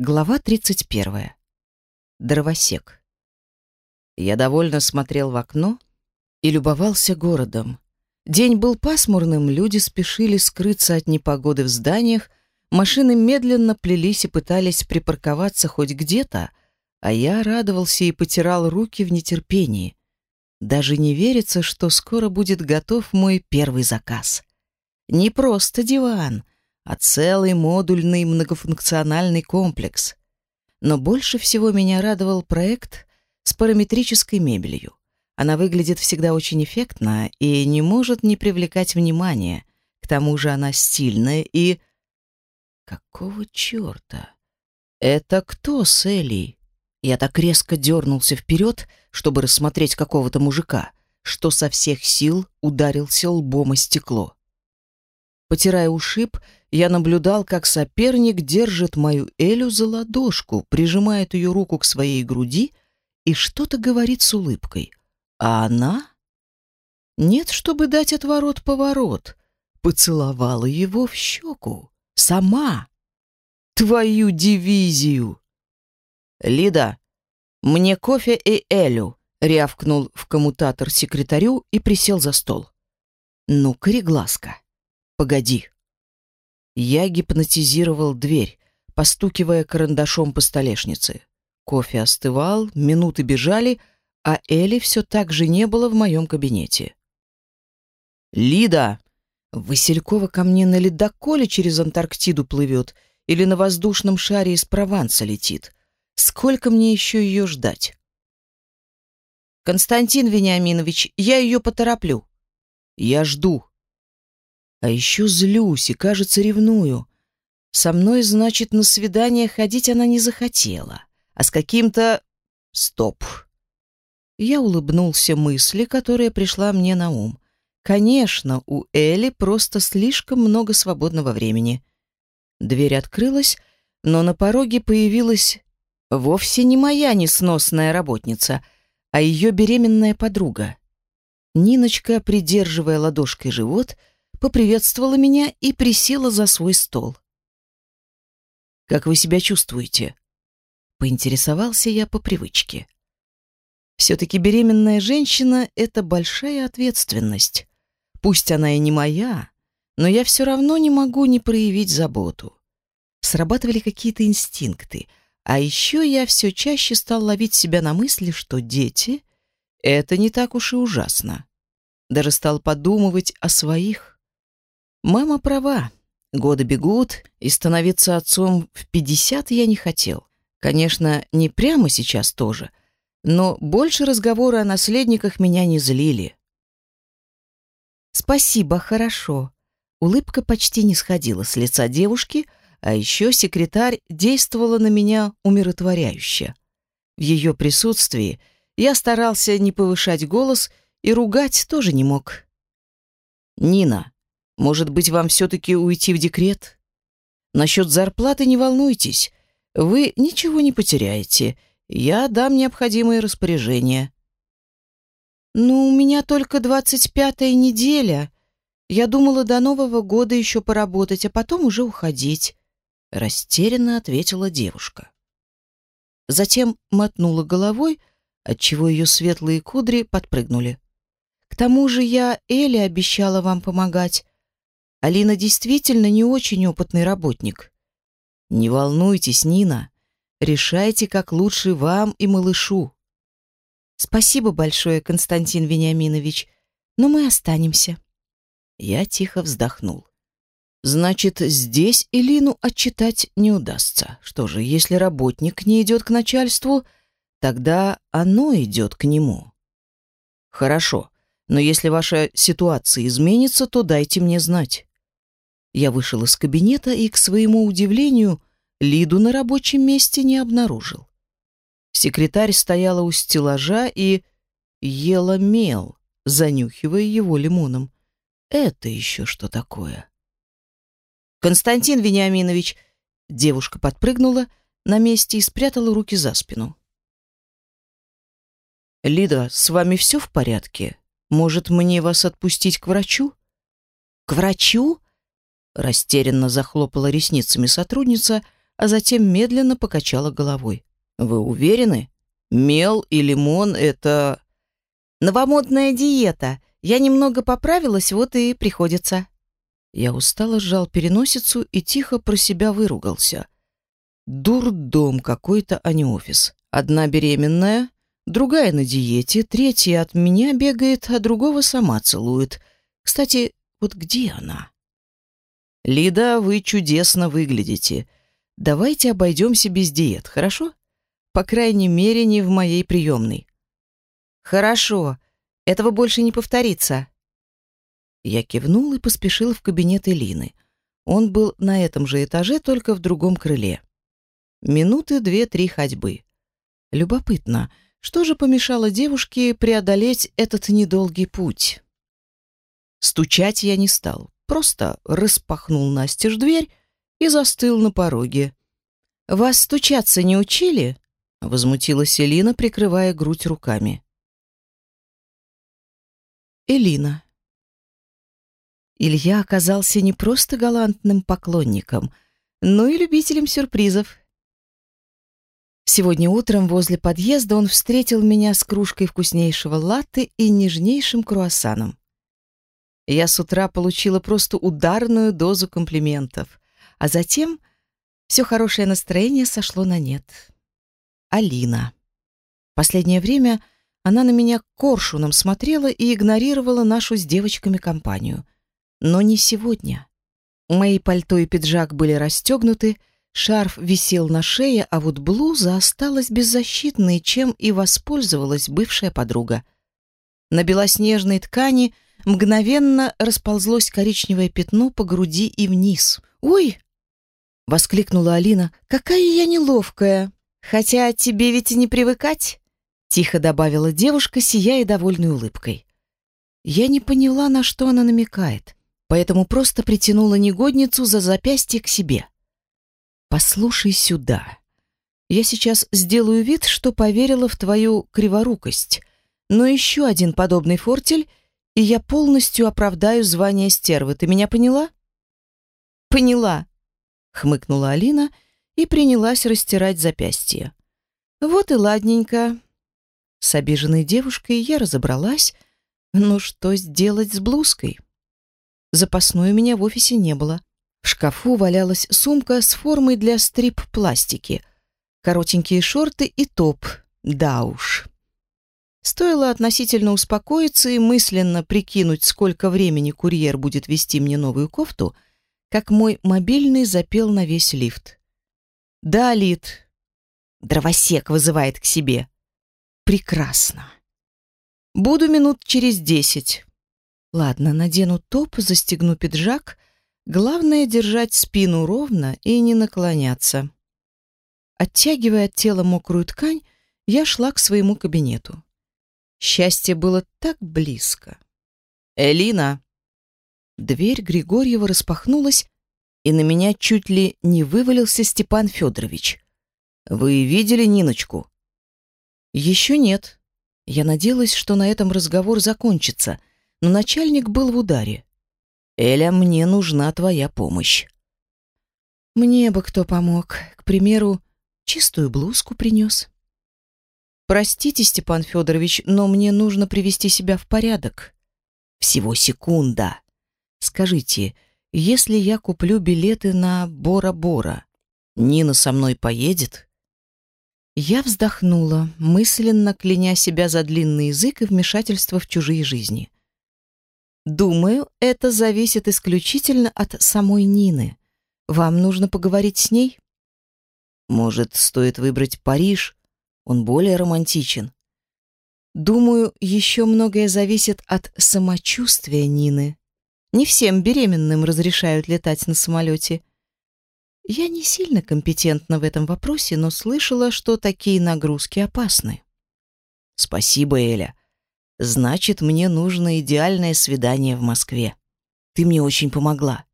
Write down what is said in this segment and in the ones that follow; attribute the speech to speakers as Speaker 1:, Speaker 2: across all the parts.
Speaker 1: Глава 31. Дровосек. Я довольно смотрел в окно и любовался городом. День был пасмурным, люди спешили скрыться от непогоды в зданиях, машины медленно плелись и пытались припарковаться хоть где-то, а я радовался и потирал руки в нетерпении. Даже не верится, что скоро будет готов мой первый заказ. Не просто диван, а целый модульный многофункциональный комплекс. Но больше всего меня радовал проект с параметрической мебелью. Она выглядит всегда очень эффектно и не может не привлекать внимания. К тому же она стильная и... Какого черта? Это кто с Элей? Я так резко дернулся вперед, чтобы рассмотреть какого-то мужика, что со всех сил ударился лбом о стекло. Потирая ушиб, я наблюдал, как соперник держит мою Элю за ладошку, прижимает ее руку к своей груди и что-то говорит с улыбкой. А она? Нет, чтобы дать отворот-поворот. Поцеловала его в щеку. Сама. Твою дивизию! Лида, мне кофе и Элю, рявкнул в коммутатор секретарю и присел за стол. Ну, кореглазка. Погоди. Я гипнотизировал дверь, постукивая карандашом по столешнице. Кофе остывал, минуты бежали, а Эли все так же не было в моем кабинете. «Лида!» Василькова ко мне на ледоколе через Антарктиду плывет или на воздушном шаре из Прованса летит. Сколько мне еще ее ждать? Константин Вениаминович, я ее потороплю. Я жду. А еще злюсь и, кажется, ревную. Со мной, значит, на свидание ходить она не захотела, а с каким-то... Стоп. Я улыбнулся мысли, которая пришла мне на ум. Конечно, у Эли просто слишком много свободного времени. Дверь открылась, но на пороге появилась вовсе не моя несносная работница, а ее беременная подруга. Ниночка, придерживая ладошкой живот, — поприветствовала меня и присела за свой стол. «Как вы себя чувствуете?» Поинтересовался я по привычке. Все-таки беременная женщина — это большая ответственность. Пусть она и не моя, но я все равно не могу не проявить заботу. Срабатывали какие-то инстинкты, а еще я все чаще стал ловить себя на мысли, что дети — это не так уж и ужасно. Даже стал подумывать о своих. Мама права. Годы бегут, и становиться отцом в 50 я не хотел. Конечно, не прямо сейчас тоже, но больше разговоры о наследниках меня не злили. «Спасибо, хорошо». Улыбка почти не сходила с лица девушки, а еще секретарь действовала на меня умиротворяюще. В ее присутствии я старался не повышать голос и ругать тоже не мог. «Нина, может быть, вам все-таки уйти в декрет? Насчет зарплаты не волнуйтесь. Вы ничего не потеряете. Я дам необходимые распоряжения. Ну, у меня только двадцать пятая неделя. Я думала до Нового года еще поработать, а потом уже уходить. Растерянно ответила девушка. Затем мотнула головой, отчего ее светлые кудри подпрыгнули. К тому же я Эле обещала вам помогать, Алина действительно не очень опытный работник. Не волнуйтесь, Нина. Решайте, как лучше вам и малышу. Спасибо большое, Константин Вениаминович, но мы останемся. Я тихо вздохнул. Значит, здесь Элину отчитать не удастся. Что же, если работник не идет к начальству, тогда оно идет к нему. Хорошо, но если ваша ситуация изменится, то дайте мне знать. Я вышел из кабинета и, к своему удивлению, Лиду на рабочем месте не обнаружил. Секретарь стояла у стеллажа и ела мел, занюхивая его лимоном. Это еще что такое? Константин Вениаминович, девушка подпрыгнула на месте и спрятала руки за спину. Лида, с вами все в порядке? Может, мне вас отпустить к врачу? К врачу? Растерянно захлопала ресницами сотрудница, а затем медленно покачала головой. «Вы уверены? Мел и лимон — это...»
Speaker 2: «Новомодная диета. Я немного поправилась, вот и приходится».
Speaker 1: Я устало сжал переносицу и тихо про себя выругался. Дурдом какой-то, а не офис. Одна беременная, другая на диете, третья от меня бегает, а другого сама целует. Кстати, вот где она? Лида, вы чудесно выглядите. Давайте обойдемся без диет, хорошо? По крайней мере, не в моей приемной.
Speaker 2: Хорошо. Этого больше не повторится.
Speaker 1: Я кивнул и поспешил в кабинет Элины. Он был на этом же этаже, только в другом крыле. Минуты две-три ходьбы. Любопытно, что же помешало девушке преодолеть этот недолгий путь? Стучать я не стал, просто распахнул настежь дверь и застыл на пороге.
Speaker 2: «Вас стучаться не учили?»
Speaker 1: — возмутилась Элина, прикрывая грудь руками. Элина. Илья оказался не просто галантным поклонником, но и любителем сюрпризов. Сегодня утром возле подъезда он встретил меня с кружкой вкуснейшего латте и нежнейшим круассаном. Я с утра получила просто ударную дозу комплиментов, а затем все хорошее настроение сошло на нет. Алина. Последнее время она на меня коршуном смотрела и игнорировала нашу с девочками компанию. Но не сегодня. Мои пальто и пиджак были расстегнуты, Шарф висел на шее, а вот блуза осталась беззащитной, чем и воспользовалась бывшая подруга. На белоснежной ткани мгновенно расползлось коричневое пятно по груди и вниз. «Ой!» — воскликнула Алина. «Какая я неловкая! Хотя тебе ведь и не привыкать!» — тихо добавила девушка, сияя довольной улыбкой. Я не поняла, на что она намекает, поэтому просто притянула негодницу за запястье к себе. Послушай сюда. Я сейчас сделаю вид, что поверила в твою криворукость, но еще один подобный фортель, и я полностью оправдаю звание стервы. Ты меня поняла?
Speaker 2: Поняла,
Speaker 1: хмыкнула Алина и принялась растирать запястье. Вот и ладненько. С обиженной девушкой я разобралась, но что сделать с блузкой? Запасной у меня в офисе не было. В шкафу валялась сумка с формой для стрип-пластики, коротенькие шорты и топ. Да уж. Стоило относительно успокоиться и мысленно прикинуть, сколько времени курьер будет вести мне новую кофту, как мой мобильный запел на весь лифт. «Да, Лид». Дровосек вызывает к себе. «Прекрасно. Буду минут через десять. Ладно, надену топ, застегну пиджак Главное — держать спину ровно и не наклоняться. Оттягивая от тела мокрую ткань, я шла к своему кабинету. Счастье было так близко. «Элина!» Дверь Григорьева распахнулась, и на меня чуть ли не вывалился Степан Федорович. «Вы видели Ниночку?» «Еще нет. Я надеялась, что на этом разговор закончится, но начальник был в ударе. Эля, мне нужна твоя помощь. Мне бы кто помог. К примеру, чистую блузку принес. Простите, Степан Федорович, но мне нужно привести себя в порядок. Всего секунда. Скажите, если я куплю билеты на Бора-Бора, Нина со мной поедет? Я вздохнула, мысленно кляня себя за длинный язык и вмешательство в чужие жизни. Думаю, это зависит исключительно от самой Нины. Вам нужно поговорить с ней? Может, стоит выбрать Париж? Он более романтичен. Думаю, еще многое зависит от самочувствия Нины. Не всем беременным разрешают летать на самолете. Я не сильно компетентна в этом вопросе, но слышала, что такие нагрузки опасны. Спасибо, Эля. Значит, мне нужно идеальное свидание в Москве. Ты мне очень помогла.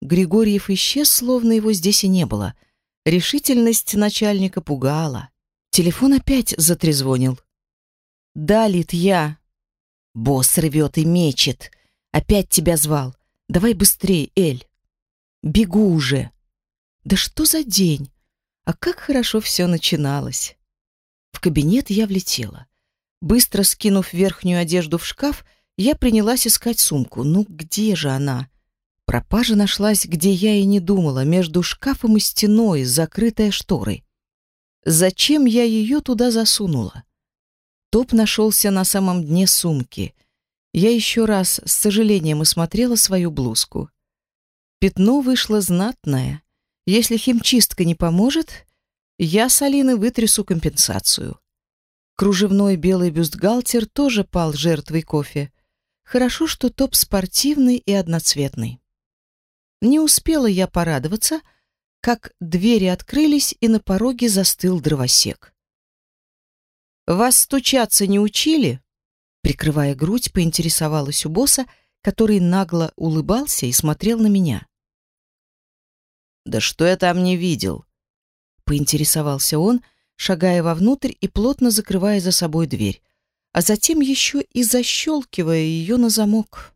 Speaker 1: Григорьев исчез, словно его здесь и не было. Решительность начальника пугала. Телефон опять затрезвонил. «Да, Лит, я...» «Босс рвет и мечет. Опять тебя звал. Давай быстрее, Эль». «Бегу уже». Да что за день? А как хорошо все начиналось. В кабинет я влетела. Быстро скинув верхнюю одежду в шкаф, я принялась искать сумку. Ну где же она? Пропажа нашлась, где я и не думала, между шкафом и стеной, закрытая шторой. Зачем я ее туда засунула? Топ нашелся на самом дне сумки. Я еще раз с сожалением осмотрела свою блузку. Пятно вышло знатное. Если химчистка не поможет, я с Алины вытрясу компенсацию. Кружевной белый бюстгальтер тоже пал жертвой кофе. Хорошо, что топ спортивный и одноцветный. Не успела я порадоваться, как двери открылись, и на пороге застыл дровосек. «Вас стучаться не учили?» Прикрывая грудь, поинтересовалась у босса, который нагло улыбался и смотрел на меня. «Да что я там не видел?» Поинтересовался он, шагая вовнутрь и плотно закрывая за собой дверь, а затем еще и защелкивая ее на замок.